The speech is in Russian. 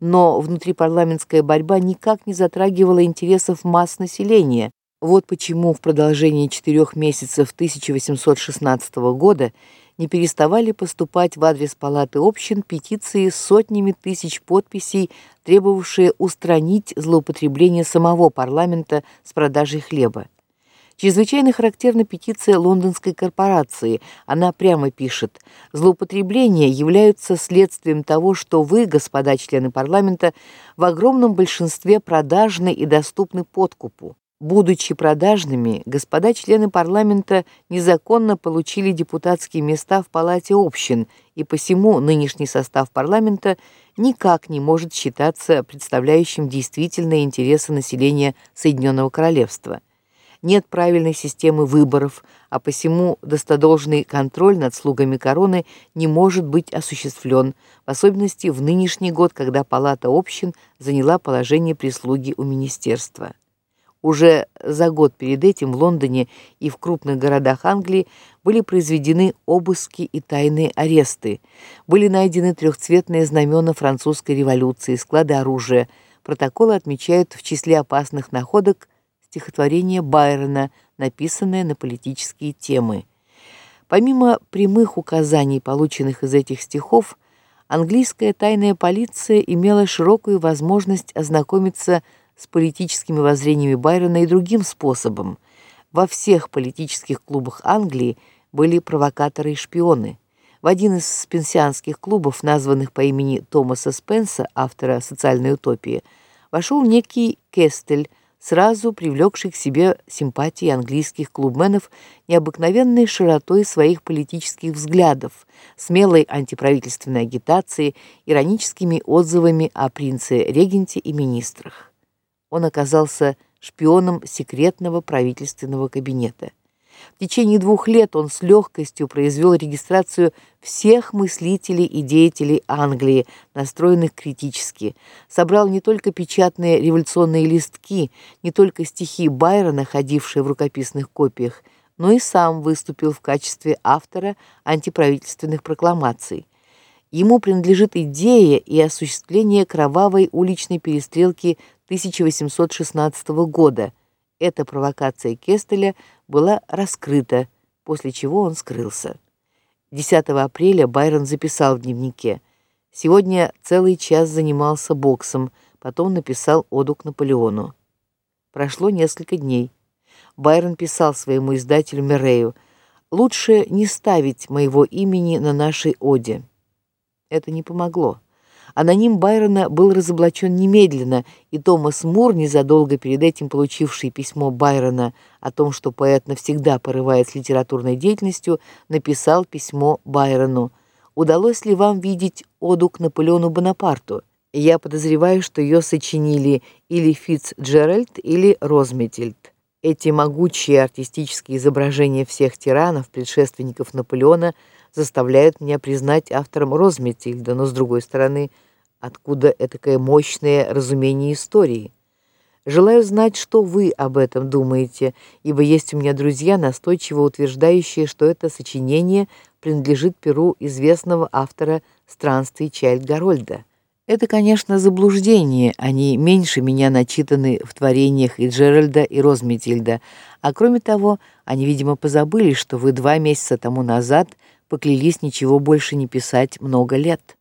но внутрипарламентская борьба никак не затрагивала интересов масс населения. Вот почему в продолжении четырех месяцев 1816 года не переставали поступать в адрес палаты общин петиции с сотнями тысяч подписей, требовавшие устранить злоупотребление самого парламента с продажей хлеба. Чрезвычайно характерна петиция лондонской корпорации. Она прямо пишет: "Злоупотребления являются следствием того, что вы, господа члены парламента, в огромном большинстве продажны и доступны подкупу. Будучи продажными, господа члены парламента незаконно получили депутатские места в палате общин, и посему нынешний состав парламента никак не может считаться представляющим действительные интересы населения Соединенного королевства нет правильной системы выборов, а посему достодолжный контроль над слугами короны не может быть осуществлен, в особенности в нынешний год, когда палата общин заняла положение прислуги у министерства. Уже за год перед этим в Лондоне и в крупных городах Англии были произведены обыски и тайные аресты. Были найдены трехцветные знамена французской революции, склады оружия. Протоколы отмечают в числе опасных находок стихотворение Байрона, написанное на политические темы. Помимо прямых указаний, полученных из этих стихов, английская тайная полиция имела широкую возможность ознакомиться с политическими воззрениями Байрона и другим способом. Во всех политических клубах Англии были провокаторы и шпионы. В один из спенсианских клубов, названных по имени Томаса Спенса, автора Социальной утопии, вошел некий Кестель, сразу привлекший к себе симпатии английских клубменов необыкновенной широтой своих политических взглядов, смелой антиправительственной агитацией, ироническими отзывами о принце-регенте и министрах. Он оказался шпионом секретного правительственного кабинета. В течение двух лет он с легкостью произвел регистрацию всех мыслителей и деятелей Англии, настроенных критически. Собрал не только печатные революционные листки, не только стихи Байрона, ходившие в рукописных копиях, но и сам выступил в качестве автора антиправительственных прокламаций. Ему принадлежит идея и осуществление кровавой уличной перестрелки 1816 года. Эта провокация Кестеля была раскрыта, после чего он скрылся. 10 апреля Байрон записал в дневнике: "Сегодня целый час занимался боксом, потом написал оду к Наполеону". Прошло несколько дней. Байрон писал своему издателю Меррею: "Лучше не ставить моего имени на нашей оде". Это не помогло. Аноним Байрона был разоблачен немедленно, и Томас Мур, незадолго перед этим получивший письмо Байрона о том, что поэт навсегда порывает с литературной деятельностью, написал письмо Байрону: "Удалось ли вам видеть оду к Наполеону Бонапарту? Я подозреваю, что ее сочинили или Фицджеральд, или Розметильд. Эти могучие артистические изображения всех тиранов, предшественников Наполеона, заставляют меня признать автором Розметильда, но с другой стороны, Откуда этакое мощное разумение истории? Желаю знать, что вы об этом думаете, ибо есть у меня друзья, настойчиво утверждающие, что это сочинение принадлежит перу известного автора Странствий Чайльд-Гарольда. Это, конечно, заблуждение, они меньше меня начитаны в творениях и Джеральда, и Розметильда, а кроме того, они, видимо, позабыли, что вы два месяца тому назад поклялись ничего больше не писать много лет.